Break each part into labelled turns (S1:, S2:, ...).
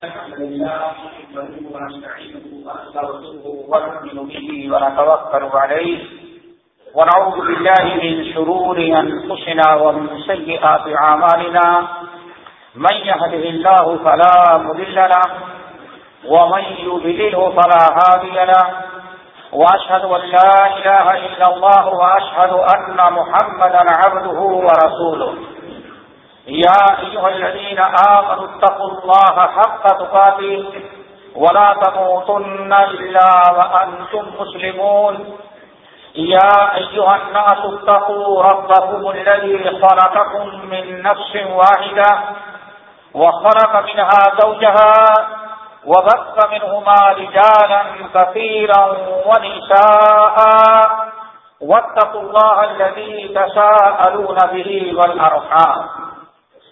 S1: ونعوذ بالله من من شرور ومن سيئات يهده ویرین شو روشن ون سہیتا میلہ پلا میل و لا فلاحی واشد الله شاید بہو محمدا عبده ورسوله يا أيها الذين آمنوا اتقوا الله حق تقاتل ولا تموتن إلا وأنتم مسلمون يا أيها الناس اتقوا ربكم الذي خلقكم من نفس واحدة وخلق منها زوجها وبث منهما رجالا كثيرا ونساء واتقوا الله الذي تساءلون به والأرحام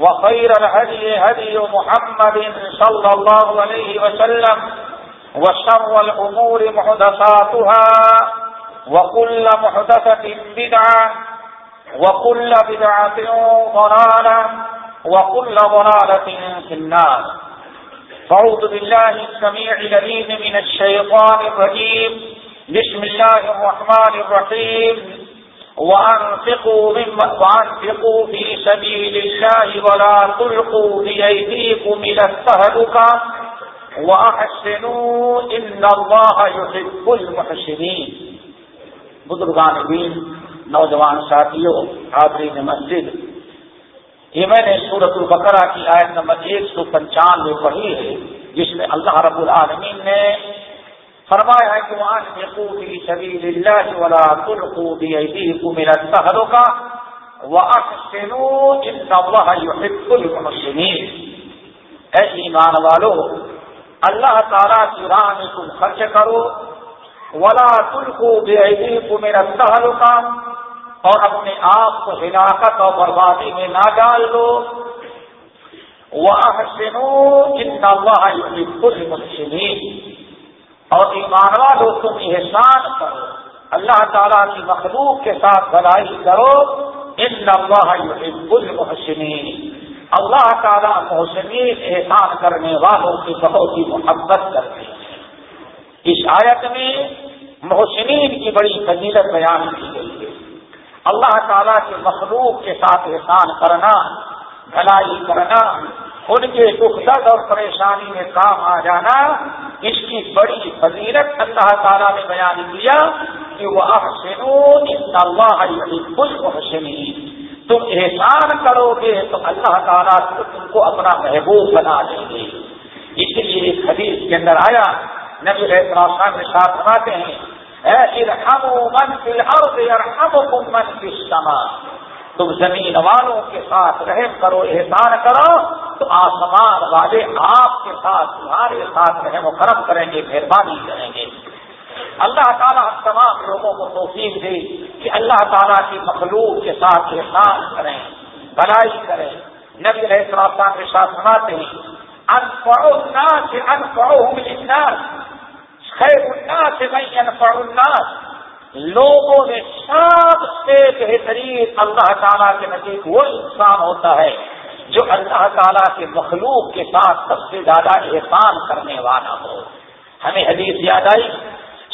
S1: وخير الهدي هدي محمد صلى الله عليه وسلم وشر الأمور محدثاتها وكل محدثة بدعة وكل بدعة ضلالة وكل ضلالة في النار فعوذ بالله السميع لليم من الشيطان الرجيم بسم الله الرحمن الرحيم بزرگان دین نوجوان ساتھیوں حاضرین مسجد یہ میں نے سورت البقرہ کی آیت نمبر ایک سو پنچانوے پڑھی ہے جس میں اللہ رب العالمین نے فرمایا کہ وہاں پو شری ولا تل کو بھی اے دیر سہلو کا وحسین ول مشین ایسی والو اللہ تعالیٰ کی راہ میں تم خرچ کرو ولا تل بے عیدی کو میرا سہلو کا اور اپنے آپ کو ہلاکت اور بربادی میں نہ ڈال دو وہ احسنو جتنا اللہ یونی تل مشنی اور ایمان والوں لوگوں کی احسان کرو اللہ تعالیٰ کی مخلوق کے ساتھ بھلائی کرو ان اللہ محسنین اللہ تعالیٰ محسنین احسان کرنے والوں کی بہت ہی محبت کرتے ہیں اس آیت میں محسنین کی بڑی فضیلت بیان کی گئی ہے اللہ تعالیٰ کے مخلوق کے ساتھ احسان کرنا بھلائی کرنا ان کے دکھ درد اور پریشانی میں کام آ جانا اس کی بڑی فضیرت اللہ تعالیٰ نے بیان کیا کہ وہ اب اللہ خوش حسنی تم احسان کرو گے تو اللہ تعالیٰ تم کو اپنا محبوب بنا دیں گے اس لیے ایک حدیث کے اندر آیا نبی آسان کے ساتھ بناتے ہیں من فی الارض من فی السماء تم زمین والوں کے ساتھ رحم کرو احسان کرو تو آسمان والے آپ کے ساتھ تمہارے ساتھ رحم و کرم کریں گے مہربانی کریں گے اللہ تعالیٰ تمام لوگوں کو توفیق دے کہ اللہ تعالیٰ کی مخلوق کے ساتھ احسان کریں بھلائی کریں نبی احسن کے ساتھ سناتے ان پڑھو الناس ان پڑھو الناس نہ خیر سے میں ان پڑناس لوگوں میں سب سے بہترین اللہ تعالیٰ کے نزدیک وہ انسان ہوتا ہے جو اللہ تعالیٰ کے مخلوق کے ساتھ سب سے زیادہ احسان کرنے والا ہو ہمیں حدیث یاد آئی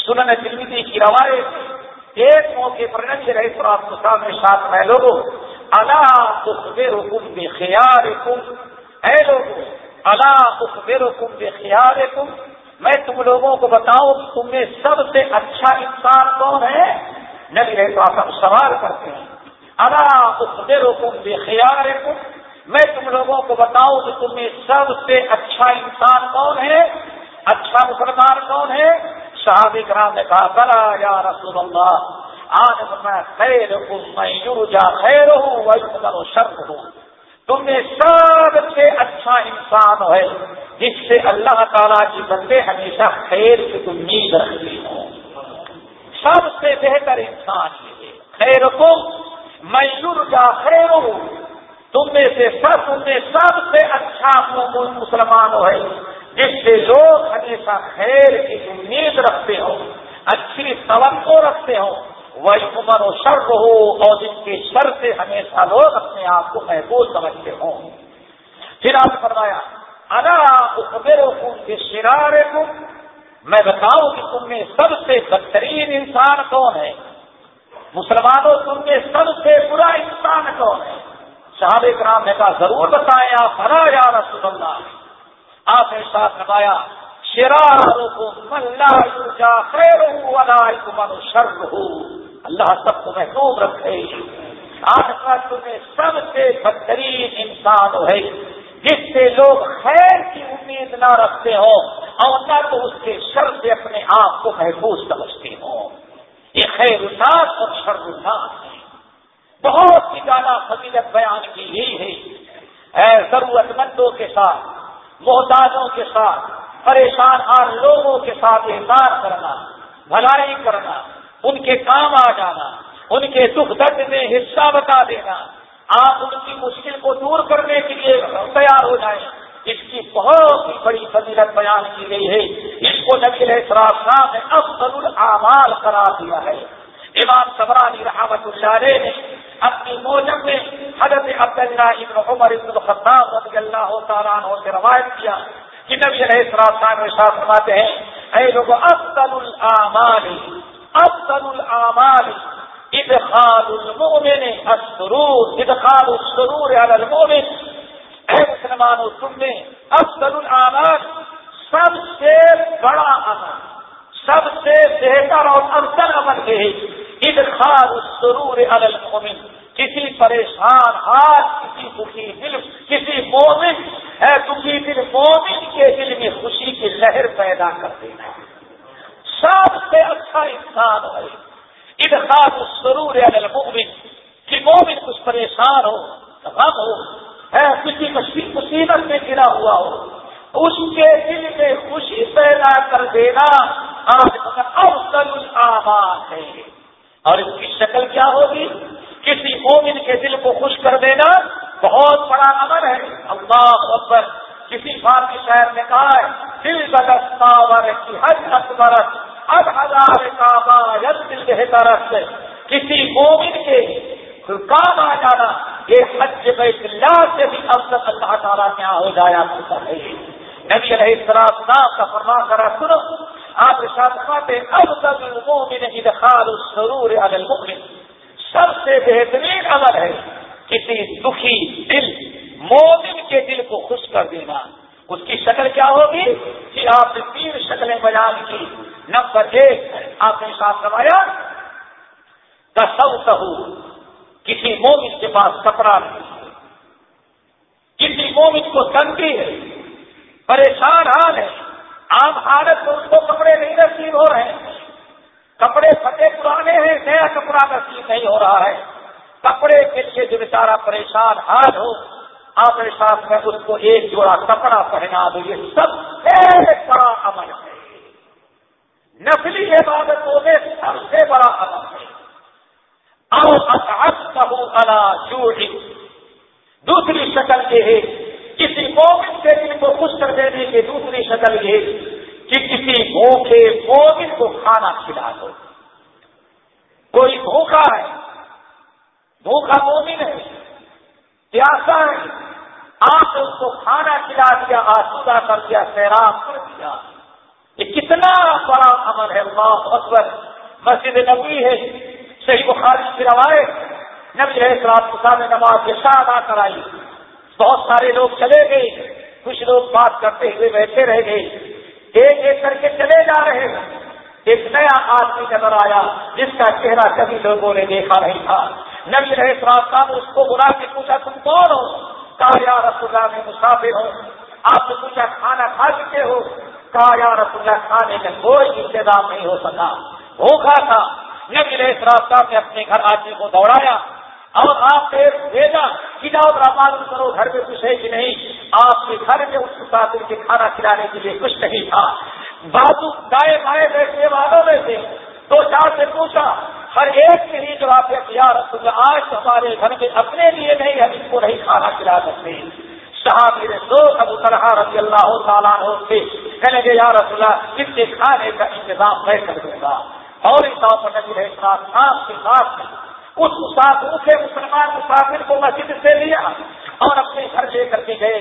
S1: سنن ترمیتی کی روایت ایک موقع پر نچ رہی تو آپ کے ساتھ میں لوگوں اللہ حکم بے خیال اے لوگوں اللہ حکم بے خیال میں تم لوگوں کو بتاؤں تم میں سب سے اچھا انسان کون ہے نبی رہے تو آپ سوال کرتے ہیں ادا اس میں رکم بے خیال میں تم لوگوں کو بتاؤں کہ تم میں سب سے اچھا انسان کون ہے اچھا مسلمان کون ہے صحابی کرام نے کہا بلا یا رسول اللہ آج میں خیر ہوں میں یور جا خیر ہوں شرط ہوں تم سب سے اچھا انسان ہے جس سے اللہ تعالیٰ کی بندے ہمیشہ خیر کی امید رکھتے ہو سب سے بہتر انسان یہ خیر کو میور کا جا خیر ہوں تم میں سے سب تمہیں سب سے اچھا مسلمان ہے جس سے لوگ ہمیشہ خیر کی امید رکھتے ہو اچھی توقع رکھتے ہو وہ عمر و شر ہو اور جن کے شر سے ہمیشہ لوگ اپنے آپ کو محبوب سمجھتے ہوں پھر آپ فرمایا انا ادا میرے کے شرارے کو میں بتاؤں کہ تم میں سب سے بدترین انسان کون ہے مسلمانوں تم میں سب سے برا انسان کون ہے صحابہ کرام نے کہا ضرور بتائیں آپ ہرا یا رسول اللہ آپ نے ساتھ بتایا شرار کو ہوں فرو المنو ہو اللہ سب کو محروم رکھے آخرت میں سب سے بہترین انسان ہے جس سے لوگ خیر کی امید نہ رکھتے ہوں اور نہ تو اس کے شر سے اپنے آپ کو محفوظ سمجھتے ہوں یہ خیر الناس اور شر ہے بہت ہی زیادہ فضیلت بیان کی گئی ہے اے ضرورت مندوں کے ساتھ محتاجوں کے ساتھ پریشان آر لوگوں کے ساتھ انتظار کرنا بھلائی کرنا ان کے کام آ جانا ان کے دکھ درد میں حصہ بتا دینا آپ ان کی مشکل کو دور کرنے کے لیے تیار ہو جائیں اس کی بہت بڑی فضیلت بیان کی گئی ہے اس کو نقل رہ سراستان نے اب تر قرار دیا ہے امام سبرانی رحمت اللہ نے اپنی موجب میں حضرت عبداللہ ابن عمر ابن الخطاب رضی اللہ تعالانہ سے روایت کیا کہ نبی علیہ سراستان میں شاہ فرماتے ہیں لوگوں اب تر امان اب تر ادخال ادخال المؤمن السرور السرور على المؤمن اے مسلمانوں تم نے افضل العمل سب سے بڑا عمل سب سے بہتر اور افسر عمل ہے ادخال السرور على المؤمن کسی پریشان ہاتھ کسی دکھی دل کسی مومن ہے دکھی دل مومن کے دل میں خوشی کی لہر پیدا کر دینا سب سے اچھا انسان ہے ادھر ضرور ہے کہ مومن کچھ پریشان ہو غم ہو ہے کسی مصیبت میں گرا ہوا ہو اس کے دل میں خوشی پیدا کر دینا آج اوت آبار ہے اور اس کی شکل کیا ہوگی کسی مومن کے دل کو خوش کر دینا بہت بڑا امر ہے اللہ اکبر کسی کسی فارم شہر نے کہا ہے دل کی حد اکبرت اب ہزار کعبہ طرف سے کسی مومن کے کام آ جانا یہ حج بیت اللہ سے بھی اب تک اللہ تعالیٰ کیا ہو جایا کرتا ہے نبی علیہ السلام نام کا فرما کرا سنو آپ شاخاتے اب تک مومن ادخال سرور علی مومن سب سے بہترین عمل ہے کسی دکھی دل مومن کے دل کو خوش کر دینا اس کی شکل کیا ہوگی کہ آپ نے تین شکلیں بیان کی نمبر ایک آپ نے ساتھ نوایا کسو کسی مومن کے پاس کپڑا نہیں ہے کسی مومن کو تنگی ہے پریشان حال ہے عام حالت میں ان کو کپڑے نہیں نصیب ہو رہے ہیں کپڑے پھٹے پرانے ہیں نیا کپڑا نصیب نہیں ہو رہا ہے کپڑے کے لیے جو بے پریشان حال ہو آپ نے ساتھ میں اس کو ایک جوڑا کپڑا پہنا دو یہ سب سے بڑا عمل ہے نفلی عبادتوں میں سب سے بڑا عمل ہے الا چور دوسری شکل یہ ہے کسی کے دن کو خوش کر دینے کی دوسری شکل یہ کہ کسی بھوکے مومن کو کھانا کھلا دو کوئی بھوکا ہے بھوکا مومن ہے پیاسا ہے آپ نے اس کو کھانا کھلا دیا آسودہ کر دیا سیراب کر دیا یہ کتنا بڑا امن ہے اللہ اکبر مسجد نبی ہے صحیح بخاری کی روایت نبی ہے اسلام کسان نماز کے ساتھ آ کر آئی بہت سارے لوگ چلے گئے کچھ لوگ بات کرتے ہوئے بیٹھے رہ گئے ایک ایک کر کے چلے جا رہے ہیں ایک نیا آدمی نظر آیا جس کا چہرہ کبھی لوگوں نے دیکھا نہیں تھا نبی رہے سراب کا اس کو بلا کے پوچھا تم کون ہو کا یا اللہ میں مسافر ہو آپ نے پوچھا کھانا کھا چکے ہو کہا یا رسول اللہ کھانے میں کوئی انتظام نہیں ہو سکا بھوکا تھا لیکن اس راستہ میں اپنے گھر آدمی کو دوڑایا اور آپ نے بھیجا کہ جاؤ رالم کرو گھر میں کچھ ہے کہ نہیں آپ کے گھر میں اس کو کے کھانا کھلانے کے لیے کچھ نہیں تھا بہت بائیں بیٹھنے والوں میں سے دو چار سے پوچھا ہر ایک کے لیے جو آپ نے کیا رسول آج ہمارے گھر میں اپنے لیے نہیں ہم کو نہیں کھانا کھلا سکتے صحابی نے دو ابو طلحہ رضی اللہ تعالیٰ ہو سے کہنے کے یا رسول اللہ اس کے کھانے کا انتظام میں کر دوں گا اور اس پر نبی رہے خاص کے ساتھ اس ساتھ مسلمان مسافر کو مسجد سے لیا اور اپنے گھر لے کر کے گئے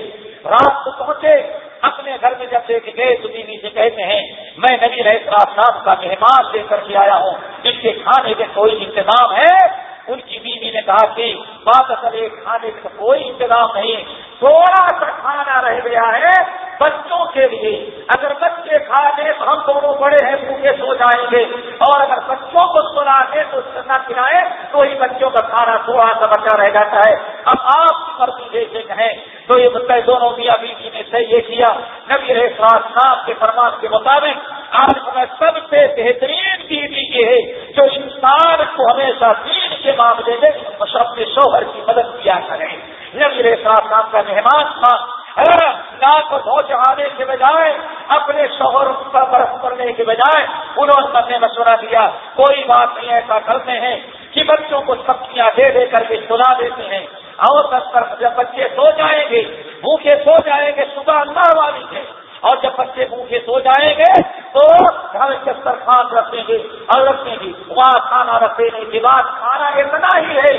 S1: رات کو پہنچے اپنے گھر میں جب دیکھ کے کہتے ہیں میں نبی رہے خاص کا مہمان لے کر کے آیا ہوں اس کے کھانے کے کوئی انتظام ہے ان کی بیوی نے کہا کہ بات اصل ایک کھانے کا کوئی انتظام نہیں سولہ کا کھانا رہ گیا ہے بچوں کے لیے اگر بچے کھا دیں تو ہم دونوں بڑے ہیں بھوکے سو جائیں گے اور اگر بچوں کو سنا دیں تو کھلائے تو ہی بچوں کا کھانا تھوڑا سا بچہ رہ جاتا ہے اب آپ کی مرضی تو یہ بتائے دونوں کہ بیوی نے یہ کیا نبی احساس صاحب کے فرمان کے مطابق آج ہمیں سب سے بہترین بی یہ ہے جو انسان کو ہمیشہ دین کے معاملے میں اپنے شوہر کی مدد کیا کریں علیہ میرے صاحب کا مہمان تھا کو کو چڑھانے کے بجائے اپنے شوہر پر برف کرنے کے بجائے انہوں نے سب نے مشورہ دیا کوئی بات نہیں ایسا کرتے ہیں کہ بچوں کو سبزیاں دے دے کر کے سنا دیتے ہیں اور جب بچے سو جائیں گے بھوکے سو جائیں گے صبح اللہ والی ہے اور جب بچے بھوکے سو جائیں گے تو گھر کے خان رکھیں گے اور رکھیں گے وہاں کھانا رکھیں گے بعد کھانا اتنا ہی ہے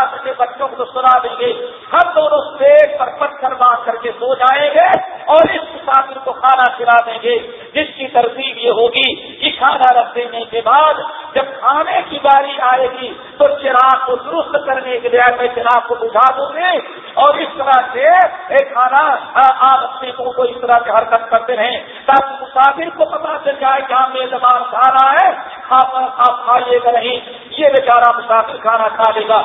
S1: اپنے بچوں کو سنا دیں گے ہم دونوں پیٹ پر پتھر مار بات کر کے سو جائیں گے اور اس مسافر کو کھانا کھلا دیں گے جس کی ترتیب یہ ہوگی کہ کھانا رکھ دینے کے بعد جب کھانے کی باری آئے گی تو چراغ کو درست کرنے کے لیے میں چراغ کو بجھا دوں گی اور اس طرح سے کھانا آپ اپنے کو اس طرح کی حرکت کرتے رہیں تاکہ مسافر کو پتا چل جائے کہ ہاں، کھا کھانا ہے آپ کھائیے گا نہیں یہ بیچارہ مسافر کھانا کھا لے گا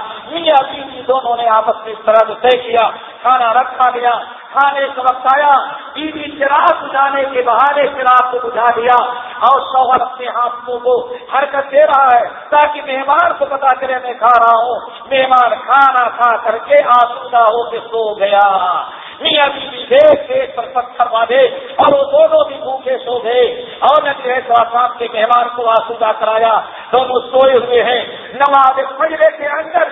S1: دونوں نے آپس میں اس طرح سے طے کیا کھانا رکھا گیا کھانے کا وقت آیا بیوی شراب بجانے کے بہانے شراب کو بجھا دیا اور شوہر اپنے ہاتھوں کو حرکت دے رہا ہے تاکہ مہمان کو پتا چلے میں کھا رہا ہوں مہمان کھانا کھا کر کے آسودہ ہو کے سو گیا میاں بیوی دیکھ دیکھ پر پتھر باندھے اور وہ دونوں بھی بھوکے سو گئے اور نہ کہے تو آسام کے مہمان کو آسودہ کرایا دونوں سوئے ہوئے ہیں نواز فجرے کے اندر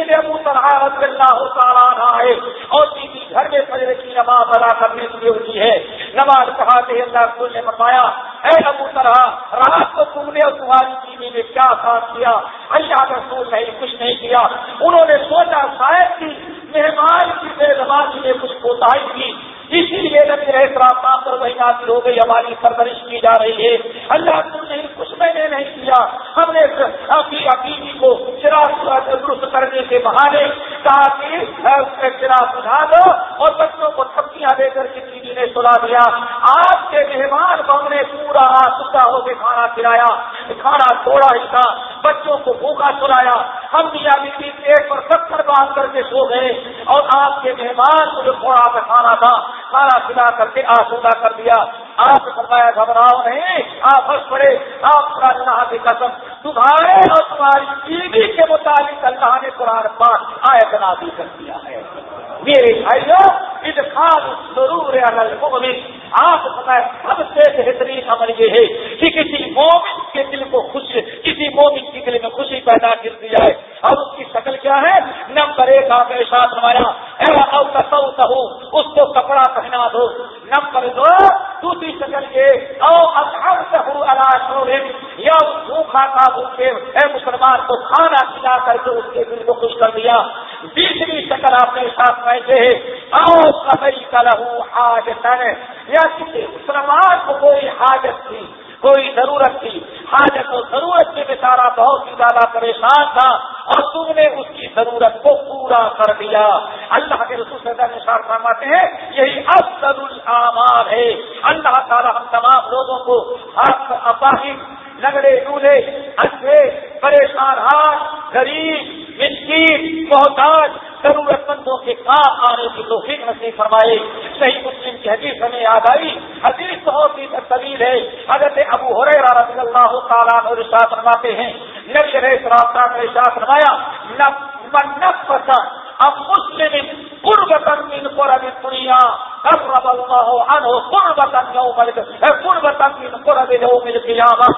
S1: سیدھے ابو طلحہ رضی اللہ تعالیٰ نہ آئے اور بی بی گھر میں فجر کی نماز ادا کرنے کے لیے ہوتی ہے نماز پڑھاتے ہیں اللہ رسول نے بتایا اے ابو طلحہ رات کو تم نے اور تمہاری بیوی نے کیا ساتھ کیا اللہ رسول نے کچھ نہیں کیا انہوں نے سوچا شاید کی مہمان کی بے نمازی میں کچھ کوتا کی اسی لیے نبی رہسرا پانچ سو مہینہ کی ہو گئی ہماری سرپرش کی جا رہی ہے اللہ تم نے کچھ میں نے نہیں کیا ہم نے کے بہانے دو اور بچوں کو تھپکیاں سلا دیا آپ کے مہمان نے پورا ستا ہو کے کھانا کھلایا کھانا تھوڑا ہی تھا بچوں کو بھوکا سلایا ہم یعنی پیٹ پر پتھر باندھ کر کے سو گئے اور آپ کے مہمان کو جو تھوڑا سا کھانا تھا کھانا کھلا کر کے آسودہ کر دیا آپ فرمایا گھبراؤ نہیں آپ ہنس پڑے آپ کا یہ ہے کہ کسی مومن کے دل کو خوش کسی مومن کے دل میں خوشی پیدا کر دی جائے اور اس کی شکل کیا ہے نمبر ایک آپ کے ساتھ ہمارا کہ اس کو کپڑا پہنا دو نمبر دو دوسری شکل کے او اکثر یا بھوکھا کا بھوکے اے مسلمان کو کھانا کھلا کر کے اس کے دل کو خوش کر دیا تیسری شکل آپ کے ساتھ پیسے ہے یا کسی کو کوئی حاجت تھی کوئی ضرورت تھی حاجت و ضرورت بہت ہی زیادہ پریشان تھا اور تم نے اس کی ضرورت کو پورا کر دیا اللہ کے رسول سے انسان فرماتے ہیں یہی افضل العمار ہے اللہ تعالیٰ ہم تمام لوگوں کو ہر اپاہ لگڑے ڈولے اچھے پریشان ہاتھ مشکل محتاج کھانے کی توفیق نصیب فرمائے صحیح مسلم کی حدیث ہمیں یاد آئی حدیث بہت ہی طویل ہے حضرت ابو ہو رضی اللہ تعالیٰ نے رشاط فرماتے ہیں نقش رہے سراستا نے رشاط فرمایا اب مسلم قربت من قرب دنیا قرب اللہ عنہ قربت یوم قربت من قرب یوم القیامہ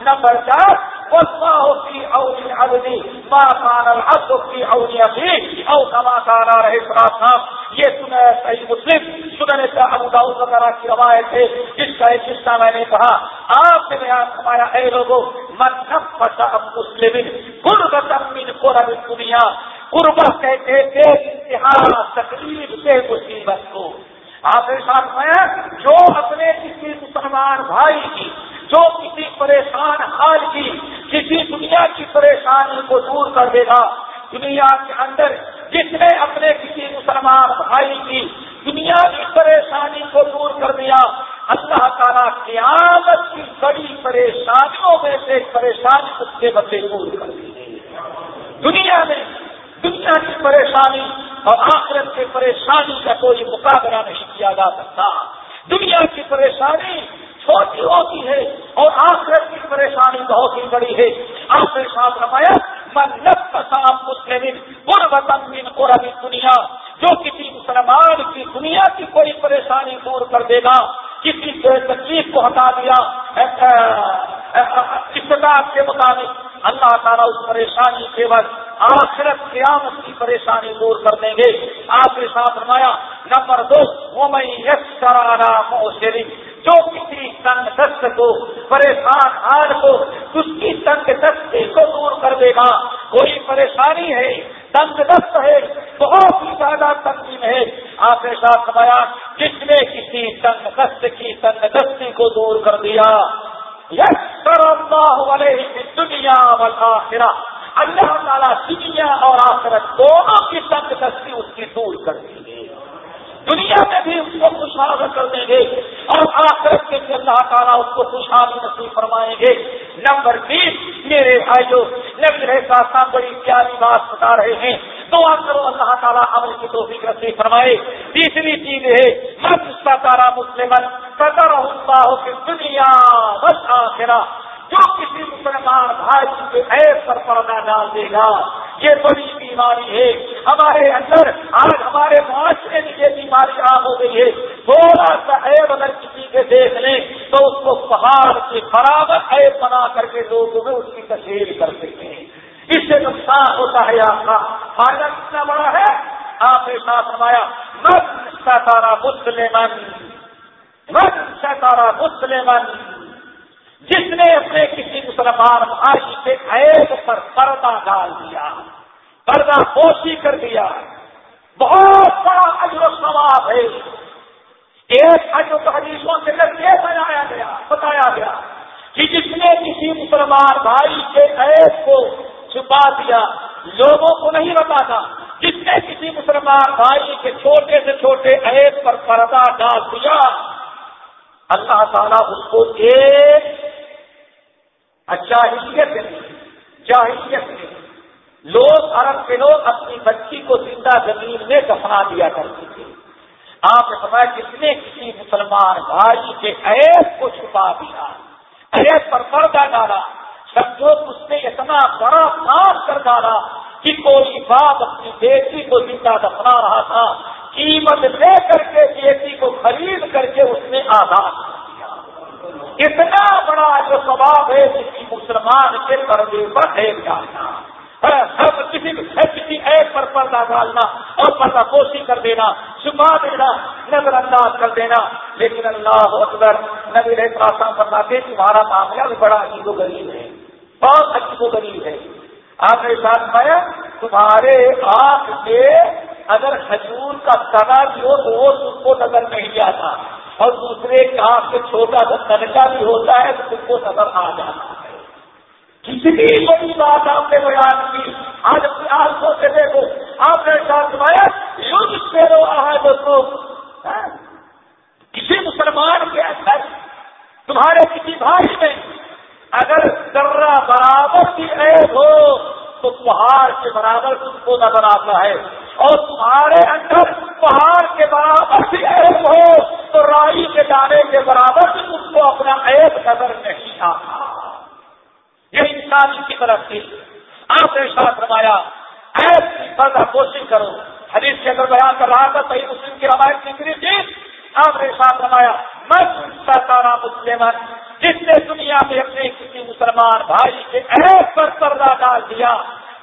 S1: نمبر چار عون عون ما العبد یہ صحیح مسلم ابو داؤد وغیرہ کی روایت ہے جس کا ایک حصہ میں نے کہا آپ نے بیان اے لوگوں من من نفس مسلم قربت قربت قرب کہتے ہیں تھا کیونکہ یہ آپ کو ہٹا دیا استطاعت کے مطابق اللہ تعالیٰ اس پریشانی کے وقت آخرت قیامت کی پریشانی دور کر دیں گے آپ کے ساتھ رایا نمبر دو وہ میں یس کرانا موسری جو کسی تنگ دست کو پریشان حال کو اس کی تنگ دستی کو دور کر دے گا کوئی پریشانی ہے تنگ دست ہے بہت ہی زیادہ تقسیم ہے آپ کے ساتھ رایا جس نے کسی تنگ دست کی تنگ دست کو دور کر دیا اللہ علیہ دنیا والا اللہ تعالیٰ دنیا اور آخرت دونوں کی اس کی دور کر دیں گے خوشحال کر دیں گے اور آخرت کے بھی اللہ تعالیٰ اس کو خوشحال فرمائیں گے نمبر بیس میرے نبی آئے ساتھ بڑی پیاری بات بتا رہے ہیں تو آخر اللہ تعالیٰ عمل کی توفیق نصیب فرمائے تیسری چیز ہے پناہ کر کے لوگوں میں اس کی تشہیر کرتے ہیں اس سے نقصان ہوتا ہے آپ کا فائدہ کتنا بڑا ہے آپ نے ساتھ سنایا نت ستارا مسلم مسلم جس نے اپنے کسی مسلمان بھائی کے عیب پر پردہ ڈال دیا پردہ پوشی کر دیا بہت بڑا اجر و سواب ہے ایک و تحریروں سے کر کے گیا بتایا گیا کہ جس نے کسی مسلمان بھائی کے عیب کو چھپا دیا لوگوں کو نہیں بتا تھا نے کسی مسلمان بھائی کے چھوٹے سے چھوٹے عیب پر پردہ ڈال دیا اللہ تعالیٰ اس کو ایک اچاہیت جاہلیت دے اچھا لوگ عرب کے لوگ اپنی بچی کو زندہ زمین میں دفنا دیا کرتے تھے آپ نے کس نے کسی مسلمان بھائی کے عیب کو چھپا دیا پر پردہ ڈالا سب اس نے اتنا بڑا کام کر ڈالا کہ کوئی باپ اپنی بیٹی کو زندہ دفنا رہا تھا قیمت لے کر کے بیٹی کو خرید کر کے اس نے آزاد کر دیا اتنا بڑا جو سواب ہے اس کی مسلمان کے پردے پر ہے جانا ہم کسی کسی ایپ پر پردہ ڈالنا اور پردہ پوشی کر دینا چھپا دینا نظر انداز کر دینا لیکن اللہ اکبر نبی آسان بتاتے ہیں تمہارا معاملہ بھی بڑا عجیب و غریب ہے بہت عجیب و غریب ہے آپ نے ساتھ پایا تمہارے آنکھ سے اگر کھجور کا تنا بھی ہو تو وہ تم کو نظر نہیں آتا اور دوسرے آپ سے چھوٹا سا تنخواہ بھی ہوتا ہے تو تم کو نظر آ جاتا ہے کتنی بڑی بات آپ نے بیان کی آج آنکھوں سے دیکھو آپ نے ساتھ ہے دوستوں کسی مسلمان کے اندر تمہارے کسی بھائی میں اگر درا برابر کی ایب ہو تو پہاڑ کے برابر تم کو نظر آتا ہے اور تمہارے اندر پہاڑ کے برابر سے عیب ہو تو رائی کے دانے کے برابر تم کو اپنا ایپ نظر نہیں آتا یہ انسانی کی طرف تھی آپ نے ساتھ روایا پردہ کوشش کرو حدیث کے اندر بیان کر رہا تھا صحیح مسلم کی روایت نکلی تھی آپ نے ساتھ میں سرتا ستارہ مسلم جس نے دنیا میں اپنے کسی مسلمان بھائی کے احت پر پردہ ڈال دیا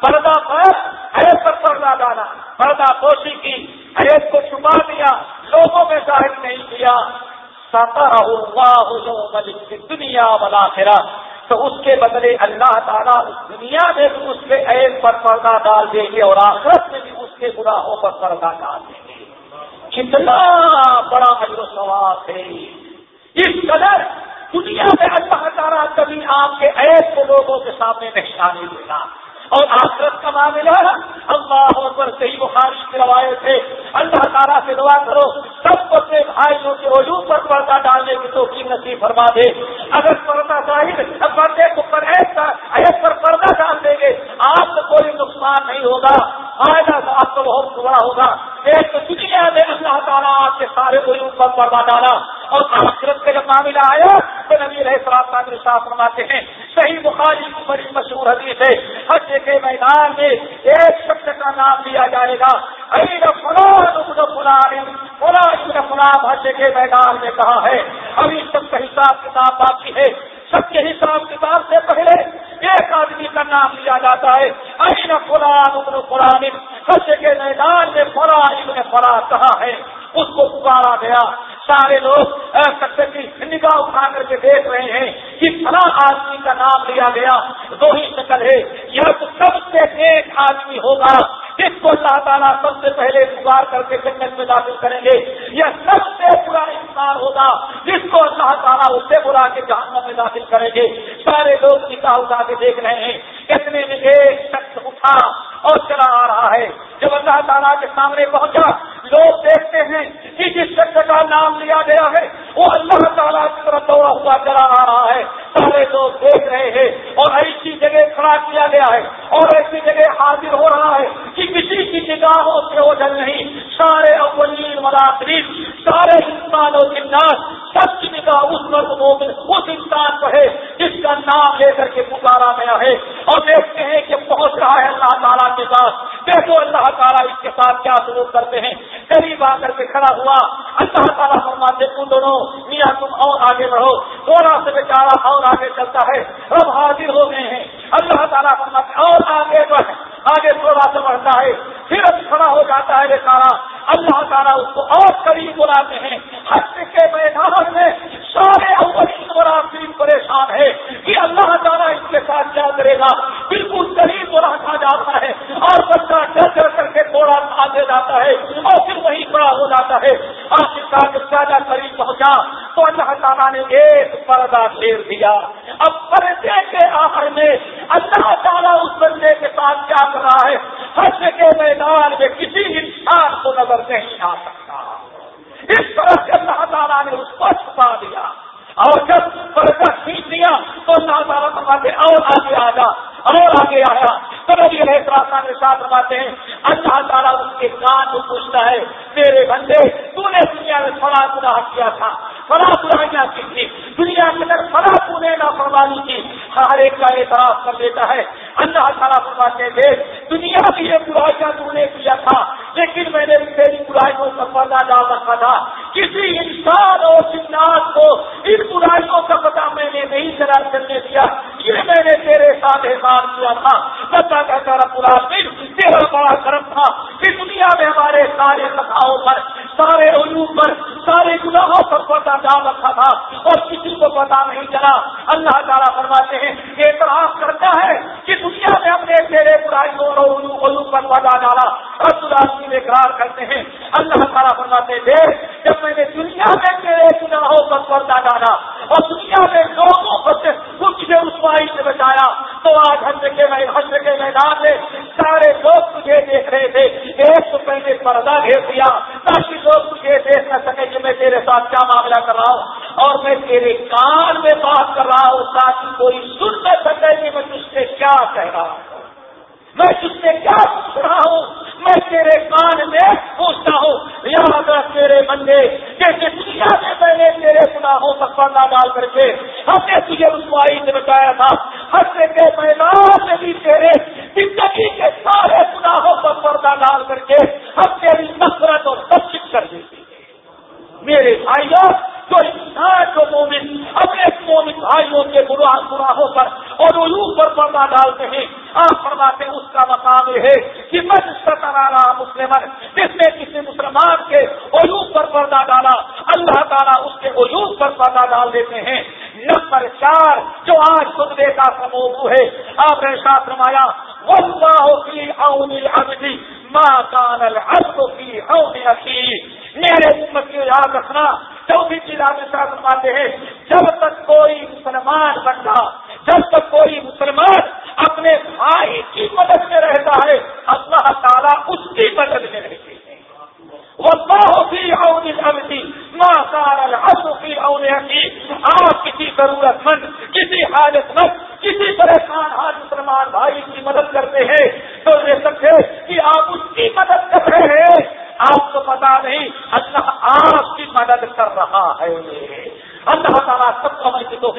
S1: پردہ پر حرے پر پردہ ڈالا پردہ کوشی کی ہری کو چھپا دیا لوگوں میں ظاہر نہیں کیا ساتارو ماہک دنیا والا خیرا تو اس کے بدلے اللہ تعالیٰ دنیا میں بھی اس کے عید پر پردہ ڈال دیں گے اور آخرت میں بھی اس کے گناہوں پر پردہ ڈال دیں گے کتنا بڑا اجر و ثواب ہے اس قدر دنیا میں اللہ تعالیٰ کبھی آپ کے عید کو لوگوں کے سامنے نشانی دے گا اور آخرت کا معاملہ اللہ اکبر پر سے ہی کی روایت ہے اللہ تعالیٰ سے دعا کرو سب کو اپنے بھائیوں کے وجود پر پردہ ڈالنے کی تو نصیب فرما دے اگر پردہ ظاہر پردے کو پر پر پردہ ڈال دیں گے آپ کو کوئی نقصان نہیں ہوگا آئے گا آپ کو بہت برا ہوگا ایک تو دنیا میں اللہ تعالیٰ آپ کے سارے کوئی پر کو ڈالا اور آخرت کا جب معاملہ آیا تو نبی علیہ السلام یہاں ساتھ فرماتے ہیں صحیح بخاری کی بڑی مشہور حدیث ہے حج کے میدان میں ایک شخص کا نام لیا جائے گا ابھی فلان فلان فلان حج کے میدان میں کہا ہے ابھی سب کا حساب کتاب باقی ہے سب کے حساب کتاب سے پہلے ایک آدمی کا نام لیا جاتا ہے اشن قرآن ابن قرآن خط کے میدان میں پڑا ابن فرا کہا ہے اس کو پکارا گیا سارے لوگ کی نگاہ اٹھا کر کے دیکھ رہے ہیں کہ فلاں آدمی کا نام لیا گیا دو شکل ہے یہ تو سب سے ایک آدمی ہوگا جس کو اللہ تعالیٰ سب سے پہلے پکار کر کے جنگل میں داخل کریں گے یہ سب سے برا انسان ہوگا جس کو اللہ تعالیٰ اس سے برا کے جہنم میں داخل کریں گے سارے لوگ اٹھا کے دیکھ رہے ہیں کتنے ایک اور قریب براتے ہیں حج کے میدان میں سارے پریشان ہے کہ اللہ تعالیٰ اس کے ساتھ کیا کرے گا بالکل قریب بڑا کھا جاتا ہے اور بچہ ڈر ڈر کر کے تھوڑا دے جاتا ہے اور پھر وہی بڑا ہو جاتا ہے آپ اس کا قریب پہنچا تو اللہ تعالیٰ نے ایک پردہ پھیر دیا اب پردہ ڈال رکھا تھا اور کسی کو پتا نہیں چلا اللہ تعالیٰ فرماتے ہیں کرتا ہے کہ دنیا میں اپنے میرے پورا پر پڑا ڈالا رسول آدمی میں کرتے ہیں اللہ تعالیٰ فرماتے ہیں جب میں نے دنیا میں گناہوں پر پردہ ڈالا اور دنیا میں لوگوں سے کچھ نے اس وائرس سے بچایا تو آج ہزے کے میدان میں سارے لوگ تجھے دیکھ رہے تھے ایک تو پہلے پردہ گھیر دیا میں تیرے نمبر چار جو آج خطبے کا سموہ ہے آپ نے ساتھ رمایا وہ ماہوں ماں کانل کی اونی اگلی کو یاد رکھنا چودہ چیز میں ساتھ رماتے ہیں جب تک کوئی مسلمان بندہ جب تک کوئی مسلمان اپنے بھائی کی مدد میں رہتا ہے اللہ تعالیٰ اس کی مدد میں ہے آپ کسی ضرورت مند کسی حالت مند کسی پریشان حال مسلمان بھائی کی مدد کرتے ہیں تو یہ سمجھے کہ آپ اس کی مدد کر رہے ہیں آپ کو پتا نہیں اللہ آپ کی مدد کر رہا ہے اللہ تعالیٰ سب کمائی کی تو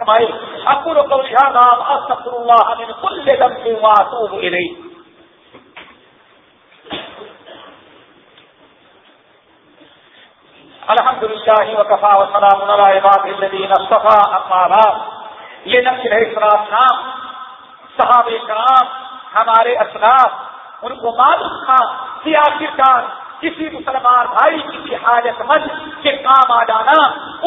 S1: کمائی اکروانی الحمد للہ وقفا وسلام یہ اسراف نام صحاب کرام ہمارے اسلاف ان کو معلوم تھا کہ آخرکار کسی مسلمان بھائی کسی حاجت مند کے کام آ جانا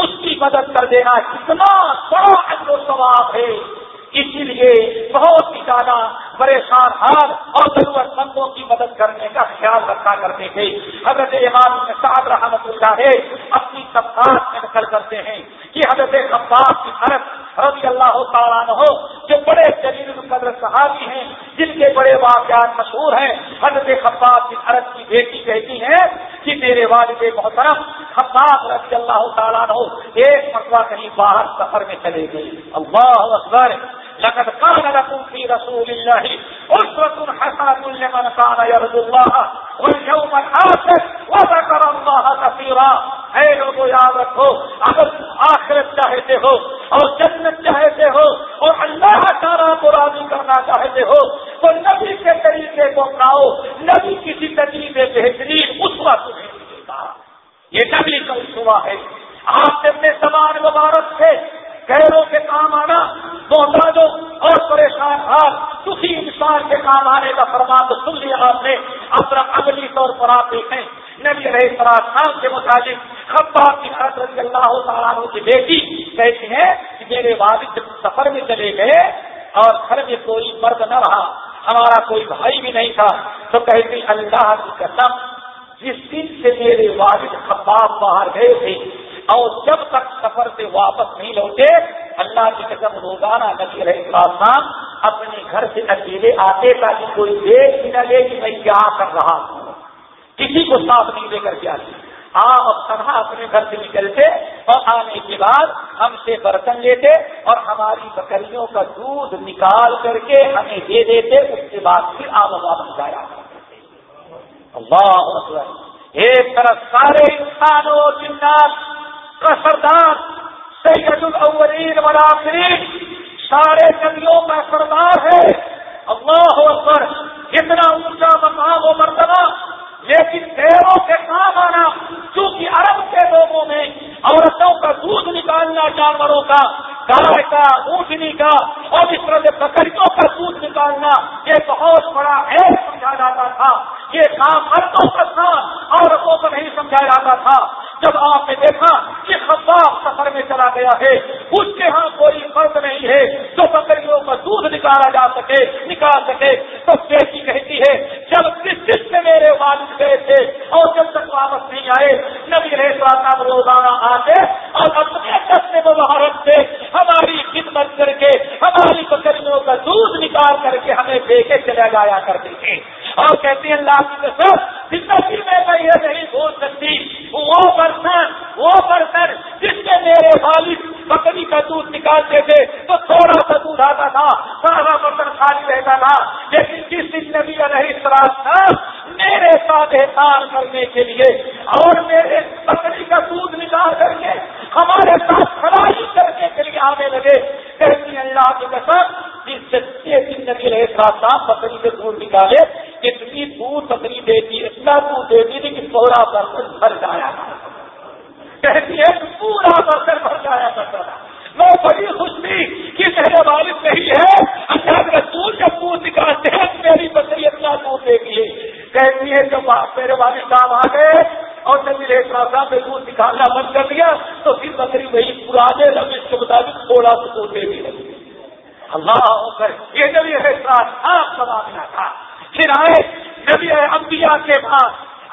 S1: اس کی مدد کر دینا کتنا بڑا عل و ثواب ہے اسی لیے بہت ہی زیادہ پریشان حال اور ضرورت مندوں کی مدد کرنے کا خیال رکھا کرتے تھے حضرت امام صاحب رحمت اللہ اپنی سفارت میں نقل کرتے ہیں کہ حضرت خباب کی حرف رضی اللہ تعالیٰ ہو جو بڑے القدر صحابی ہیں جن کے بڑے واقعات مشہور ہیں حضرت خباب کی حرط کی بیٹی کہتی ہے کہ میرے والد محترم خباب رضی اللہ تعالیٰ نہ ہو ایک مرتبہ کہیں باہر سفر میں چلے گئے اللہ اکبر لقد لكم في رسول الله الله الله حسنة لمن كان واليوم الآخر وذكر كثيرا اے یاد رکھو اگر تم آخرت چاہتے ہو اور جنت چاہتے ہو اور اللہ کارا کو راضی کرنا چاہتے ہو تو نبی کے طریقے کو اپناؤ نبی کسی طریقے بہترین اس وقت ملتا یہ نبی کا اسوا ہے آپ جتنے سامان مبارک تھے کے کام آنا محتاجوں اور پریشان حال کسی انسان کے کام آنے کا فرمان سن لیا آپ نے اپنا عملی طور پر آپ دیکھیں نبی رہے نمبر خان کے مطابق خباپ کی حضرت رضی اللہ تعالیٰ کی بیٹی کہتی ہیں کہ میرے والد جب سفر میں چلے گئے اور گھر میں کوئی مرد نہ رہا ہمارا کوئی بھائی بھی نہیں تھا تو کہتی اللہ کی قسم جس دن سے میرے والد خباب باہر گئے تھے اور جب تک سفر سے واپس نہیں لوٹے اللہ کی قسم روزانہ نبی علیہ السلام اپنے گھر سے اکیلے آتے تاکہ کوئی دیکھ بھی نہ لے کہ میں کیا کر رہا ہوں کسی کو ساتھ نہیں لے کر کے آتی آپ اب سب اپنے گھر سے نکلتے اور آنے کے بعد ہم سے برتن لیتے اور ہماری بکریوں کا دودھ نکال کر کے ہمیں دے دیتے اس کے بعد پھر آپ آواز مظاہرہ جایا اللہ ایک طرف سارے انسانوں جنات کا سردار سید الاولین والآخرین سارے چلوں کا سردار ہے اللہ اکبر اتنا اونچا مقام و مرتبہ لیکن پیروں سے کام آنا چونکہ عرب کے لوگوں میں عورتوں کا دودھ نکالنا جانوروں کا گائے کا اونٹنی کا اور اس طرح سے بکریوں کا دودھ نکالنا یہ بہت بڑا سمجھا جاتا تھا یہ کام عرتوں کا تھا عورتوں کو نہیں سمجھا جاتا تھا جب آپ نے دیکھا کہ خبر سفر میں چلا گیا ہے اس کے ہاں کوئی فرد نہیں ہے جو بکریوں کا دودھ نکالا جا سکے نکال سکے تو بیٹی کہتی ہے مالک گئے تھے اور جب تک واپس نہیں آئے نبی رہے و روزانہ آتے اور اپنے ستنے مبارک سے ہماری خدمت کر کے ہماری بکریوں کا دودھ نکال کر کے ہمیں کے چلا جایا کرتے تھے اور کہتے ہیں اللہ کی قسم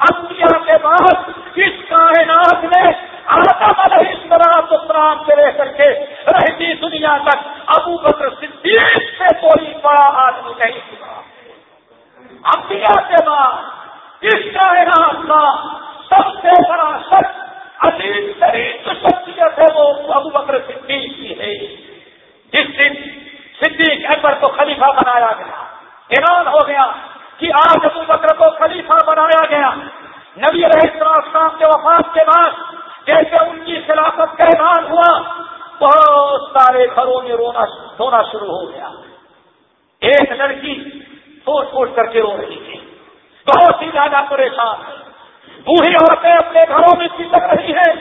S1: انبیاء کے بعد اس کائنات نے میں آتم اس سے رہ کر کے رہتی دنیا تک ابو بکر صدیق سے کوئی بڑا آدمی نہیں ہوا انبیاء کے بعد اس کائنات کا سب سے بڑا شخص عظیم ادھر شخصیت ہے وہ ابو بکر صدیق کی ہے جس دن صدیق اکبر کو خلیفہ بنایا گیا ایران ہو گیا کہ آج ابو بکر کو خلیفہ بنایا گیا نبی علیہ السلام کے وفات کے بعد جیسے ان کی خلافت کا اعلان ہوا بہت سارے گھروں میں رونا شروع ہو گیا ایک لڑکی توڑ پھوڑ کر کے رو رہی تھی بہت ہی زیادہ پریشان ہے بوڑھی عورتیں اپنے گھروں میں چلک رہی ہیں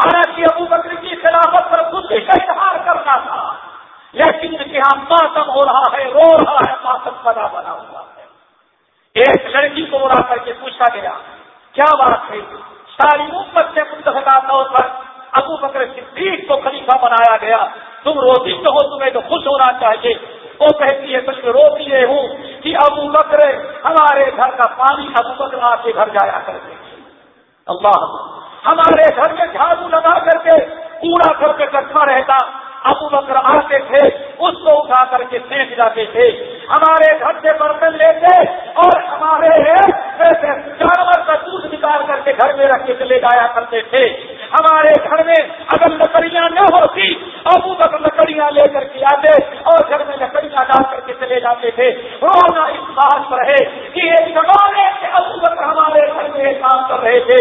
S1: حالانکہ ابو بکر کی خلافت پر خود اظہار کرنا تھا لیکن یہاں ماتم ہو رہا ہے رو رہا ہے ماتم بنا بنا ہوا ایک لڑکی کو بلا کر کے پوچھا گیا کیا بات ہے ساری امت سے طور پر ابو بکر صدیق کو خلیفہ بنایا گیا تم تو ہو تمہیں تو خوش ہونا چاہیے وہ کہتی ہے روتی ہوں کہ ابو بکر ہمارے گھر کا پانی ابو بکر آ کے گھر جایا کرتے ہمارے گھر میں جھاڑو لگا کر کے کوڑا کر کے کٹھا رہتا ابو بکر آتے تھے اس کو اٹھا کر کے پھینک جاتے تھے ہمارے گھر سے برتن لیتے اور ہمارے جانور کا دودھ نکال کر کے گھر میں رکھ کے لے جایا کرتے تھے ہمارے گھر میں اگر لکڑیاں نہ ہوتی اب تک لکڑیاں لے کر کے آتے اور گھر میں لکڑیاں ڈال کر کے چلے جاتے تھے اس بات پر ہے کہ زمانے ابو تک ہمارے گھر میں کام کر رہے تھے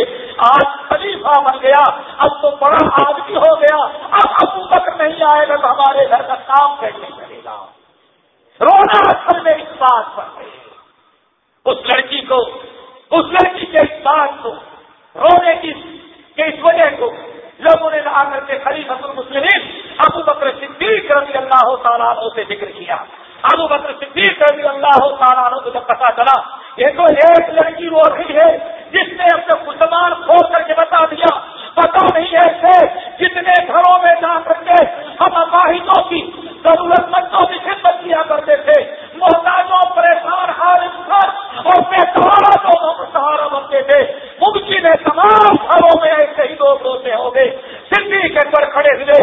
S1: آج خلیفہ بن گیا اب تو بڑا آدمی ہو گیا اب ابو تک نہیں آئے گا تو ہمارے گھر کا کام کیسے کرے گا رونا اس بات پر اس لڑکی کو اس لڑکی کے اس بات کو رونے کی اس وجہ کو جب انہیں لا کر کے خلیف حسن مسلم ابو بکر صدیق رضی اللہ ہو سے ذکر کیا ابو بکر صدیق رضی اللہ ہو کو جب پتا چلا یہ تو ایک لڑکی وہ رہی ہے جس نے اپنے مسلمان کھو کھول کر کے بتا دیا پتہ نہیں ایسے جتنے گھروں میں جا کر کے ہم اباہدوں کی ضرورت مندوں کی خدمت کیا کرتے تھے محتاجوں پریشان انسان اور بے لوگوں کا سہارا بنتے تھے ممکن ہے تمام گھروں میں ایسے ہی لوگ دوتے ہوں گے سندھی کے اندر کھڑے ہوئے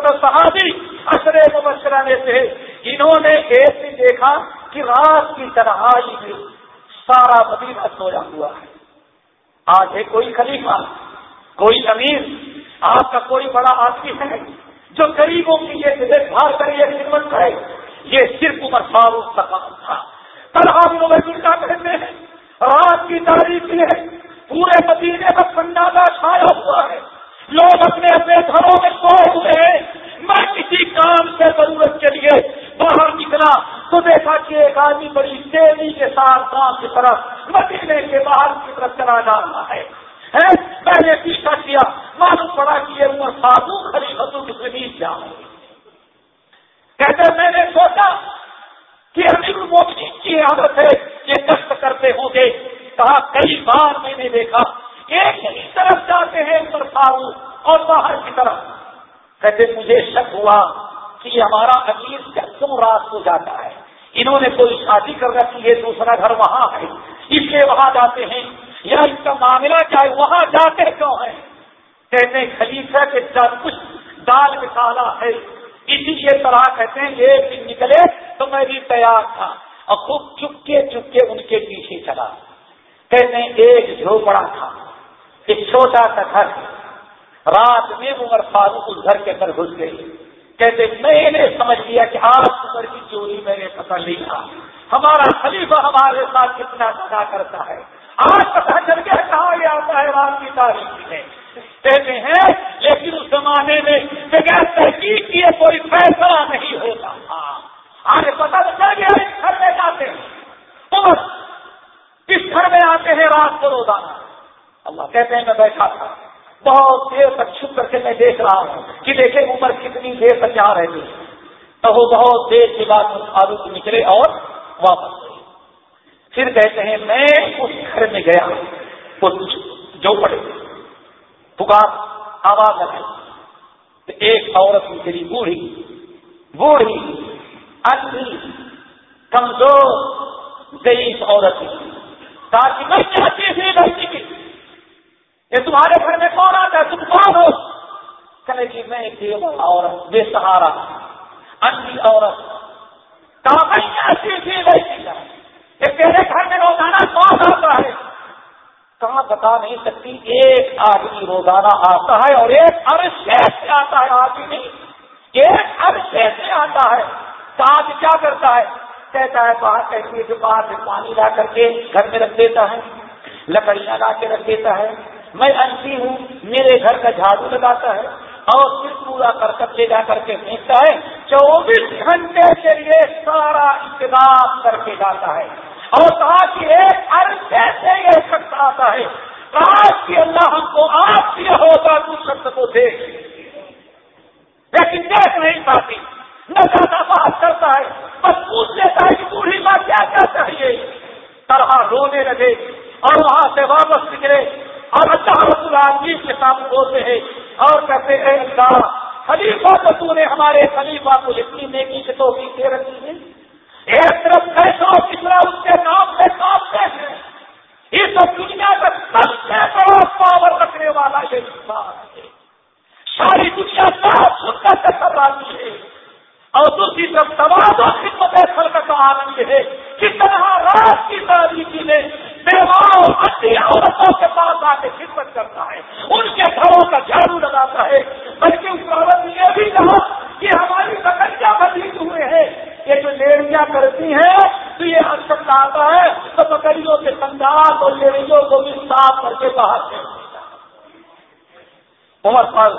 S1: صحابی مبشرہ میں سے جنہوں نے ایسے دیکھا کہ رات کی طرح سارا مدینہ سویا ہوا ہے آج ہے کوئی خلیفہ کوئی امیر آپ کا کوئی بڑا آدمی ہے جو غریبوں کی یہ دیکھ بھال فاروق کا کام تھا کل آپ کا کہتے ہیں رات کی تاریخ میں پورے مدینے کا پنڈا چھایا ہوا ہے لوگ اپنے اپنے گھروں میں سو ہوئے ہیں میں کسی کام سے ضرورت کے لیے باہر نکلا تو دیکھا کہ ایک آدمی بڑی تیزی کے ساتھ کام کی طرف نہ کے باہر کی طرف چلا جا رہا ہے میں نے پیشہ کیا معلوم پڑا یہ عمر ساد خری سے کی زمین کیا کہہ کہتے میں نے سوچا کہ ہم کی عادت ہے یہ کشت کرتے ہوں گے کہا کئی بار میں نے دیکھا ایک ہی طرف جاتے ہیں سر فارو اور باہر کی طرف کہتے مجھے شک ہوا کہ ہمارا امیر کیوں رات کو جاتا ہے انہوں نے کوئی شادی کر رکھی ہے دوسرا گھر وہاں ہے اس لیے وہاں جاتے ہیں یا اس کا معاملہ چاہے وہاں جاتے کیوں ہیں کہتے خلیفہ کے سب کچھ دال مثالا ہے اسی لیے طرح کہتے ہیں ایک دن نکلے تو میں بھی تیار تھا اور خوب چپکے چپکے ان کے پیچھے چلا کہتے ہیں ایک جھوپڑا تھا ایک چھوٹا سا گھر رات میں عمر فاروق اس گھر کے اندر گھس گئی کہتے میں نے سمجھ لیا کہ آپ عمر کی چوری میں نے پتہ تھا ہمارا خلیفہ ہمارے ساتھ کتنا سزا کرتا ہے آج پتہ چل گیا کہا گیا ہے رات کی تاریخ میں کہتے ہیں لیکن اس زمانے میں بغیر تحقیق کیے کوئی فیصلہ نہیں ہوتا آج پتہ چل گیا اس گھر میں جاتے ہیں کس گھر میں آتے ہیں رات کو روزانہ اللہ کہتے ہیں میں بیٹھا تھا بہت دیر تک چھپ کر کے میں دیکھ رہا ہوں کہ دیکھے عمر کتنی دیر تک یہاں رہتی تو وہ بہت دیر کے بعد آلو کے نکلے اور واپس پھر کہتے ہیں میں اس گھر میں گیا وہ پڑے پکار آواز لگائی ایک عورت نکلی بوڑھی بوڑھی اندھی کمزور ضعیف عورت تاکہ تیس اور یہ تمہارے گھر میں کون آتا ہے تم کون ہو ہونے کی سہارا اندھی عورت کا تیرے گھر میں روزانہ کون آتا ہے کہاں بتا نہیں سکتی ایک آدمی روزانہ آتا ہے اور ایک ہر شہر سے آتا ہے نہیں ایک سے آتا ہے ساتھ کیا کرتا ہے کہتا ہے باہر کہتی ہے جو باہر سے پانی لا کر کے گھر میں رکھ دیتا ہے لکڑیاں لا کے رکھ دیتا ہے میں انسی ہوں میرے گھر کا جھاڑو لگاتا ہے اور پھر پورا کرکٹ لے جا کر کے پھینکتا ہے چوبیس گھنٹے کے لیے سارا انتظام کر کے جاتا ہے اور کہا کہ ایک عرصے سے یہ شخص آتا ہے کاش کی اللہ ہم کو آپ کیا ہوتا تو شخص کو دیکھ لیکن دیکھ نہیں پاتی نہ زیادہ بات کرتا ہے بس پوچھ لیتا ہے کہ بوڑھی ماں کیا کیا چاہیے طرح رونے لگے اور وہاں سے واپس نکلے اور اللہ رب العالمین کے سامنے بولتے ہیں اور کہتے ہیں اللہ خلیفہ کو تو نے ہمارے خلیفہ کو اتنی نیکی کی تو رکھی ہے ایک طرف کیسا کتنا اس کے کام سے کام ہیں یہ تو دنیا کا سب سے بڑا پاور رکھنے والا یہ ہے ساری دنیا صاف ستھر کا سب آدمی ہے اور دوسری طرف سواد اور خدمت سر کا آنند ہے کس طرح راست عورتوں کے خدمت کرتا ہے ان کے گھروں کا جھاڑو لگاتا ہے بلکہ اس بابت نے یہ بھی کہا کہ ہماری بکریاں بدلیت ہوئے ہیں یہ جو لیڑیاں کرتی ہیں تو یہ آگے آتا ہے تو بکریوں کے سنگار اور لیڑیوں کو بھی صاف کر کے باہر پر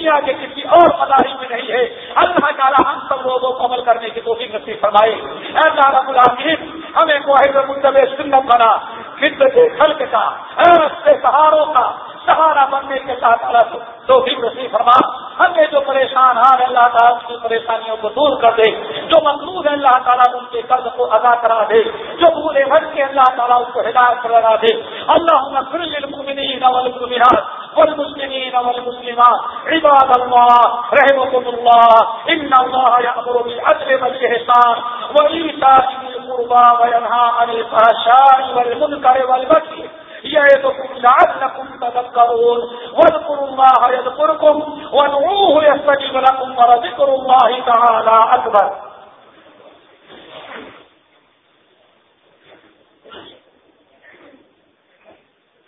S1: دنیا کے کسی اور مداری میں نہیں ہے اللہ تعالیٰ ہم سب لوگوں کو عمل کرنے کی توفیق نصیب فرمائے اے اللہ رب العالمین ہمیں منتب سنت بنا کے خلق کا رستے سہاروں کا سہارا بننے کے ساتھ اللہ توفیق نصیب فرما ہمیں جو پریشان ہار اللہ تعالیٰ کی پریشانیوں کو دور کر دے جو مقروض ہے اللہ تعالیٰ ان کے قرض کو ادا کرا دے جو بھولے بھٹ کے اللہ تعالیٰ اس کو ہدایت کرا دے اللہ والمسلمات عباد الله الله الله الله الله رحمكم إن يأمر بالعدل والإحسان وإيتاء ذي القربى وينهى عن الفحشاء والمنكر والبغي يعظكم لعلكم تذكرون واذكروا يذكركم وادعوه يستجب لكم ولذكر تعالى أكبر